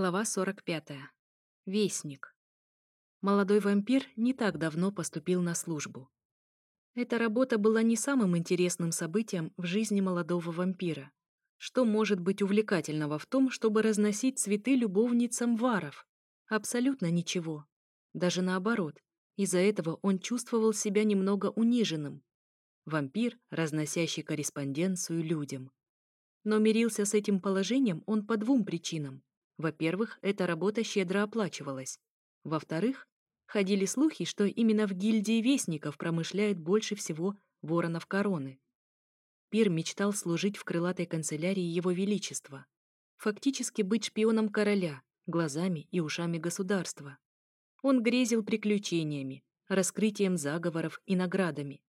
Глава 45. Вестник. Молодой вампир не так давно поступил на службу. Эта работа была не самым интересным событием в жизни молодого вампира. Что может быть увлекательного в том, чтобы разносить цветы любовницам варов? Абсолютно ничего. Даже наоборот. Из-за этого он чувствовал себя немного униженным. Вампир, разносящий корреспонденцию людям. Но мирился с этим положением он по двум причинам. Во-первых, эта работа щедро оплачивалась. Во-вторых, ходили слухи, что именно в гильдии вестников промышляет больше всего воронов короны. Пир мечтал служить в крылатой канцелярии Его Величества. Фактически быть шпионом короля, глазами и ушами государства. Он грезил приключениями, раскрытием заговоров и наградами.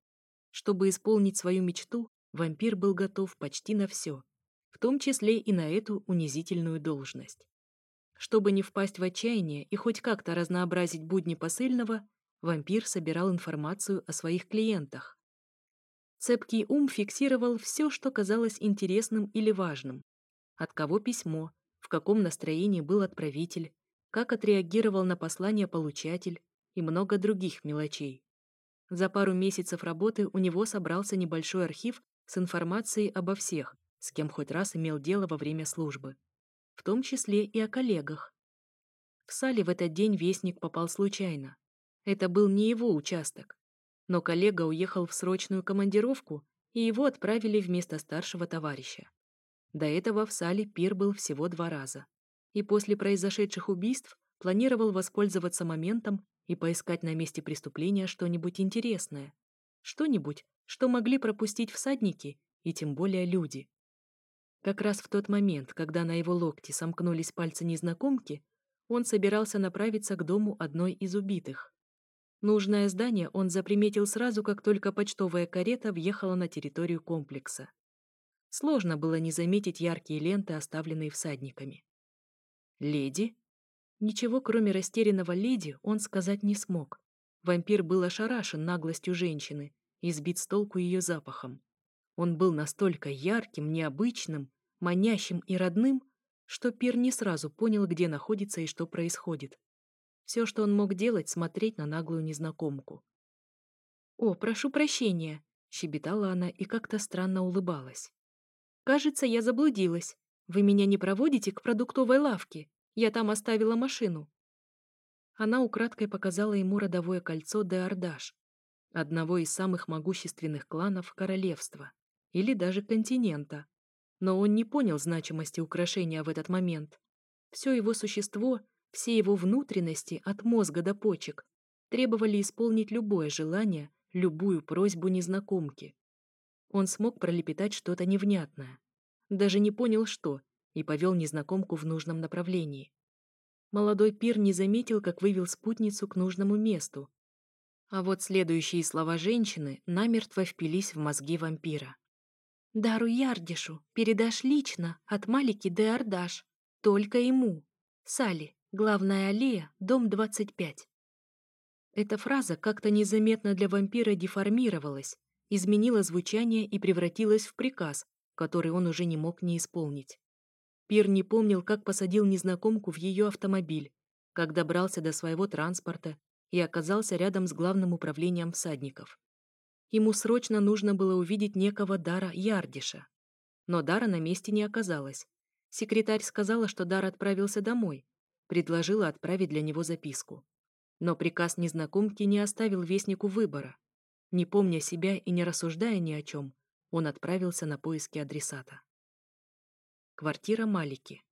Чтобы исполнить свою мечту, вампир был готов почти на все, в том числе и на эту унизительную должность. Чтобы не впасть в отчаяние и хоть как-то разнообразить будни посыльного, вампир собирал информацию о своих клиентах. Цепкий ум фиксировал все, что казалось интересным или важным. От кого письмо, в каком настроении был отправитель, как отреагировал на послание получатель и много других мелочей. За пару месяцев работы у него собрался небольшой архив с информацией обо всех, с кем хоть раз имел дело во время службы в том числе и о коллегах. В сале в этот день вестник попал случайно. Это был не его участок. Но коллега уехал в срочную командировку, и его отправили вместо старшего товарища. До этого в сале пир был всего два раза. И после произошедших убийств планировал воспользоваться моментом и поискать на месте преступления что-нибудь интересное. Что-нибудь, что могли пропустить всадники и тем более люди. Как раз в тот момент, когда на его локте сомкнулись пальцы незнакомки, он собирался направиться к дому одной из убитых. Нужное здание он заприметил сразу, как только почтовая карета въехала на территорию комплекса. Сложно было не заметить яркие ленты, оставленные всадниками. «Леди?» Ничего, кроме растерянного леди, он сказать не смог. Вампир был ошарашен наглостью женщины и сбит с толку ее запахом. Он был настолько ярким, необычным, манящим и родным, что Пир не сразу понял, где находится и что происходит. Все, что он мог делать, смотреть на наглую незнакомку. «О, прошу прощения», — щебетала она и как-то странно улыбалась. «Кажется, я заблудилась. Вы меня не проводите к продуктовой лавке? Я там оставила машину». Она украдкой показала ему родовое кольцо де Ардаш, одного из самых могущественных кланов королевства или даже континента. Но он не понял значимости украшения в этот момент. Все его существо, все его внутренности, от мозга до почек, требовали исполнить любое желание, любую просьбу незнакомки. Он смог пролепетать что-то невнятное. Даже не понял, что, и повел незнакомку в нужном направлении. Молодой пир не заметил, как вывел спутницу к нужному месту. А вот следующие слова женщины намертво впились в мозги вампира. Дару Ярдишу передашь лично от Малики де Ардаш. Только ему. Сали, главная аллея, дом 25. Эта фраза как-то незаметно для вампира деформировалась, изменила звучание и превратилась в приказ, который он уже не мог не исполнить. Пир не помнил, как посадил незнакомку в ее автомобиль, как добрался до своего транспорта и оказался рядом с главным управлением всадников. Ему срочно нужно было увидеть некого Дара Ярдиша. Но Дара на месте не оказалось. Секретарь сказала, что Дар отправился домой, предложила отправить для него записку. Но приказ незнакомки не оставил вестнику выбора. Не помня себя и не рассуждая ни о чем, он отправился на поиски адресата. Квартира Малики.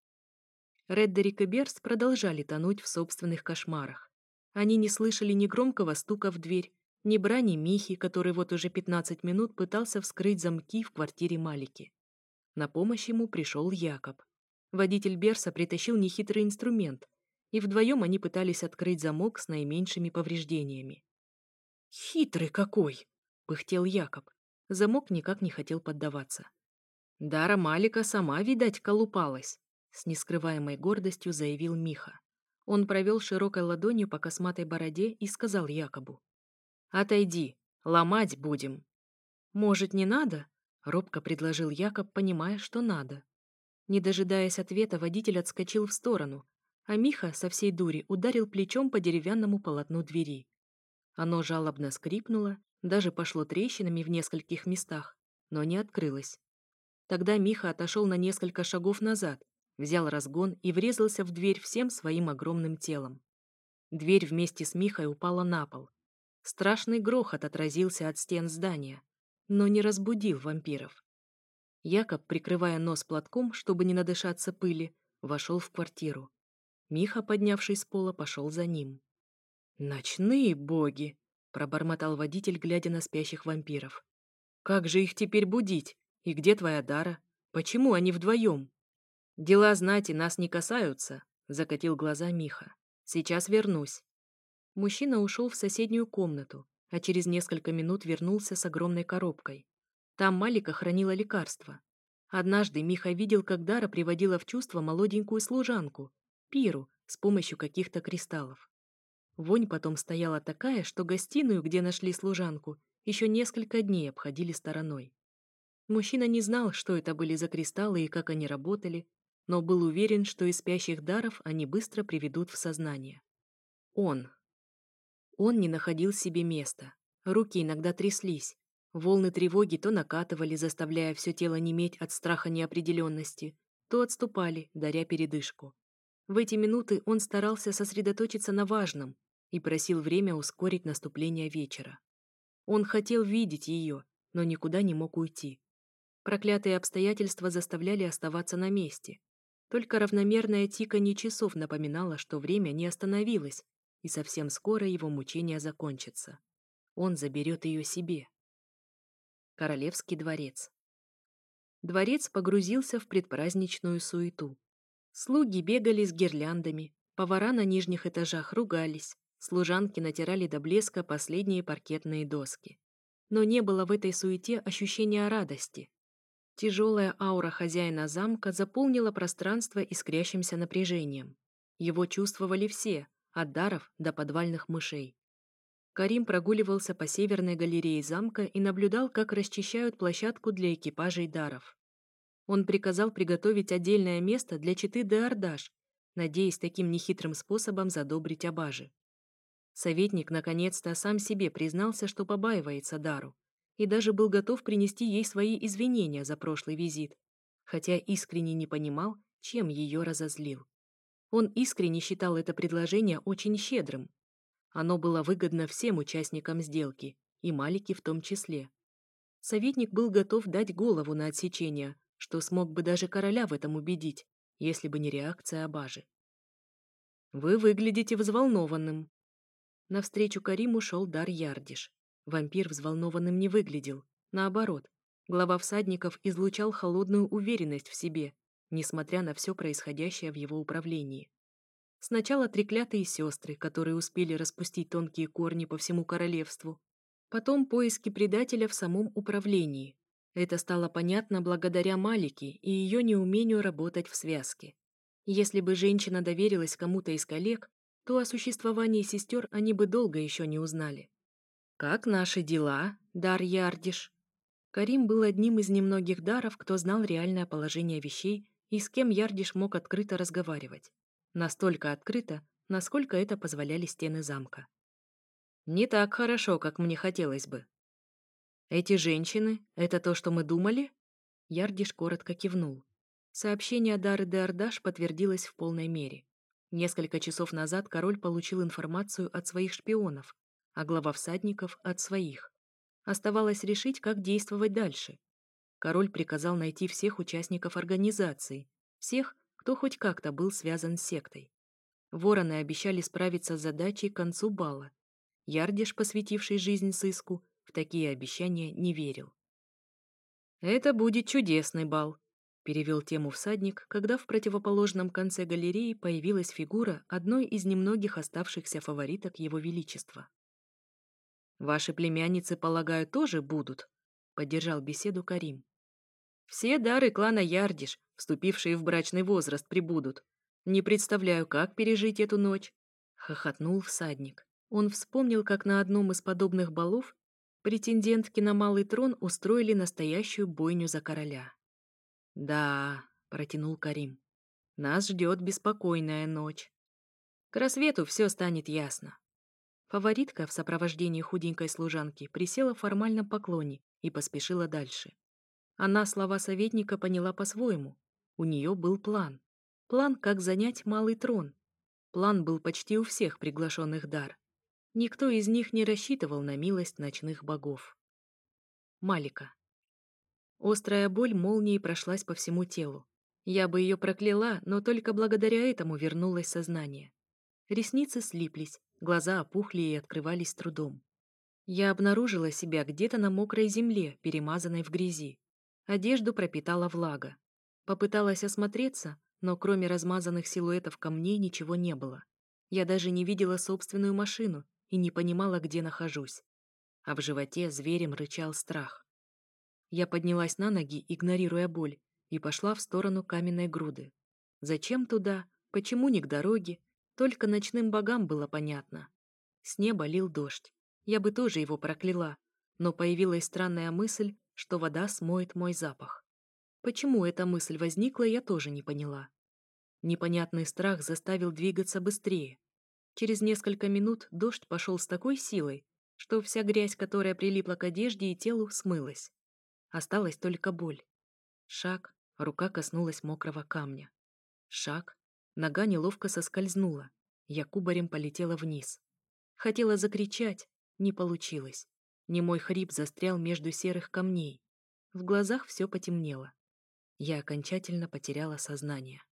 Реддерик и Берс продолжали тонуть в собственных кошмарах. Они не слышали ни громкого стука в дверь, ни брани Михи, который вот уже 15 минут пытался вскрыть замки в квартире Малики. На помощь ему пришел Якоб. Водитель Берса притащил нехитрый инструмент, и вдвоем они пытались открыть замок с наименьшими повреждениями. «Хитрый какой!» — пыхтел Якоб. Замок никак не хотел поддаваться. Дара Малика сама, видать, колупалась, с нескрываемой гордостью заявил Миха. Он провел широкой ладонью по косматой бороде и сказал Якобу. Отойди, ломать будем. Может, не надо? Робко предложил Якоб, понимая, что надо. Не дожидаясь ответа, водитель отскочил в сторону, а Миха со всей дури ударил плечом по деревянному полотну двери. Оно жалобно скрипнуло, даже пошло трещинами в нескольких местах, но не открылось. Тогда Миха отошел на несколько шагов назад, взял разгон и врезался в дверь всем своим огромным телом. Дверь вместе с Михой упала на пол. Страшный грохот отразился от стен здания, но не разбудил вампиров. Якоб, прикрывая нос платком, чтобы не надышаться пыли, вошел в квартиру. Миха, поднявшись с пола, пошел за ним. «Ночные боги!» — пробормотал водитель, глядя на спящих вампиров. «Как же их теперь будить? И где твоя Дара? Почему они вдвоем?» «Дела знати нас не касаются», — закатил глаза Миха. «Сейчас вернусь». Мужчина ушел в соседнюю комнату, а через несколько минут вернулся с огромной коробкой. Там Малика хранила лекарства. Однажды Миха видел, как Дара приводила в чувство молоденькую служанку, Пиру, с помощью каких-то кристаллов. Вонь потом стояла такая, что гостиную, где нашли служанку, еще несколько дней обходили стороной. Мужчина не знал, что это были за кристаллы и как они работали, но был уверен, что из спящих даров они быстро приведут в сознание. Он. Он не находил себе места. Руки иногда тряслись. Волны тревоги то накатывали, заставляя все тело неметь от страха неопределенности, то отступали, даря передышку. В эти минуты он старался сосредоточиться на важном и просил время ускорить наступление вечера. Он хотел видеть ее, но никуда не мог уйти. Проклятые обстоятельства заставляли оставаться на месте. Только равномерное тиканье часов напоминало, что время не остановилось, и совсем скоро его мучения закончатся. Он заберет ее себе. Королевский дворец. Дворец погрузился в предпраздничную суету. Слуги бегали с гирляндами, повара на нижних этажах ругались, служанки натирали до блеска последние паркетные доски. Но не было в этой суете ощущения радости. Тяжелая аура хозяина замка заполнила пространство искрящимся напряжением. Его чувствовали все, от даров до подвальных мышей. Карим прогуливался по северной галерее замка и наблюдал, как расчищают площадку для экипажей даров. Он приказал приготовить отдельное место для читы Деордаш, надеясь таким нехитрым способом задобрить Абажи. Советник наконец-то сам себе признался, что побаивается Дару, и даже был готов принести ей свои извинения за прошлый визит, хотя искренне не понимал, чем ее разозлил. Он искренне считал это предложение очень щедрым. Оно было выгодно всем участникам сделки, и Малике в том числе. Советник был готов дать голову на отсечение, что смог бы даже короля в этом убедить, если бы не реакция Абажи. «Вы выглядите взволнованным». Навстречу Кариму шел Дар Ярдиш. Вампир взволнованным не выглядел. Наоборот, глава всадников излучал холодную уверенность в себе, несмотря на все происходящее в его управлении. Сначала треклятые сестры, которые успели распустить тонкие корни по всему королевству. Потом поиски предателя в самом управлении, это стало понятно благодаря Малике и ее неумению работать в связке. Если бы женщина доверилась кому-то из коллег, то о существовании сестер они бы долго еще не узнали. «Как наши дела, Дар Ярдиш?» Карим был одним из немногих даров, кто знал реальное положение вещей и с кем Ярдиш мог открыто разговаривать. Настолько открыто, насколько это позволяли стены замка. «Не так хорошо, как мне хотелось бы», «Эти женщины — это то, что мы думали?» Ярдиш коротко кивнул. Сообщение Дары де Ардаш подтвердилось в полной мере. Несколько часов назад король получил информацию от своих шпионов, а глава всадников — от своих. Оставалось решить, как действовать дальше. Король приказал найти всех участников организации, всех, кто хоть как-то был связан с сектой. Вороны обещали справиться с задачей к концу бала. Ярдиш, посвятивший жизнь сыску, в такие обещания не верил. «Это будет чудесный бал», — перевел тему всадник, когда в противоположном конце галереи появилась фигура одной из немногих оставшихся фавориток Его Величества. «Ваши племянницы, полагаю, тоже будут?» — поддержал беседу Карим. «Все дары клана Ярдиш, вступившие в брачный возраст, прибудут. Не представляю, как пережить эту ночь», — хохотнул всадник. Он вспомнил, как на одном из подобных балов претендентки на малый трон устроили настоящую бойню за короля. «Да», — протянул Карим, — «нас ждет беспокойная ночь». К рассвету все станет ясно. Фаворитка в сопровождении худенькой служанки присела в формальном поклоне и поспешила дальше. Она слова советника поняла по-своему. У нее был план. План, как занять малый трон. План был почти у всех приглашенных дар. Никто из них не рассчитывал на милость ночных богов. Малика. Острая боль молнией прошлась по всему телу. Я бы ее прокляла, но только благодаря этому вернулось сознание. Ресницы слиплись, глаза опухли и открывались трудом. Я обнаружила себя где-то на мокрой земле, перемазанной в грязи. Одежду пропитала влага. Попыталась осмотреться, но кроме размазанных силуэтов камней ничего не было. Я даже не видела собственную машину и не понимала, где нахожусь. А в животе зверем рычал страх. Я поднялась на ноги, игнорируя боль, и пошла в сторону каменной груды. Зачем туда? Почему не к дороге? Только ночным богам было понятно. С неба лил дождь. Я бы тоже его прокляла, но появилась странная мысль, что вода смоет мой запах. Почему эта мысль возникла, я тоже не поняла. Непонятный страх заставил двигаться быстрее. Через несколько минут дождь пошел с такой силой, что вся грязь, которая прилипла к одежде и телу, смылась. Осталась только боль. Шаг, рука коснулась мокрого камня. Шаг, Нога неловко соскользнула. Я кубарем полетела вниз. Хотела закричать, не получилось. Немой хрип застрял между серых камней. В глазах все потемнело. Я окончательно потеряла сознание.